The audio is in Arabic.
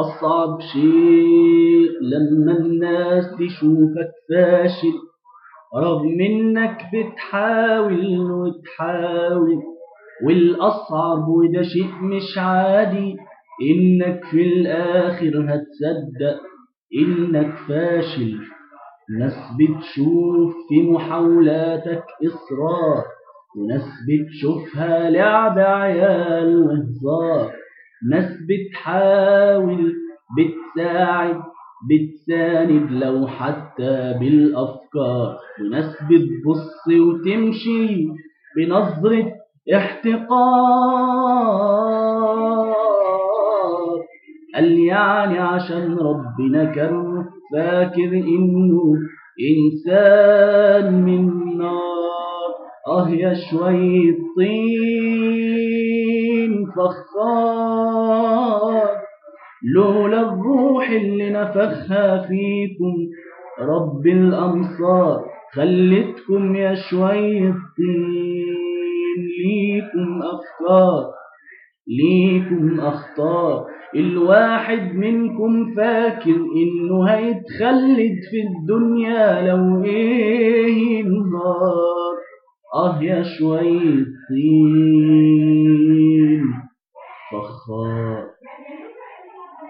أصعب شيء لما الناس تشوفك فاشل. رغم إنك بتحاول وتحاول والأصعب وده شيء مش عادي. إنك في الآخر هتصدق إنك فاشل. ناس بتشوف في محاولاتك إصرار وناس بتشوفها لعب عيال وهزار. ناس بتحاول بتساعد بتساند لو حتى بالأفكار. وناس بتبص وتمشي بنظرة احتقار قال يعني عشان ربنا كان فاكر إنه إنسان من نار آه يا شوية طين فخار لولا الروح اللي نفخها فيكم رب الأمصار. خلتكم يا شوية طين ليكم أفكار ليكم أخطار. الواحد منكم فاكر إنه هيتخلد في الدنيا لو إيه ينهار. آه يا شوية طين were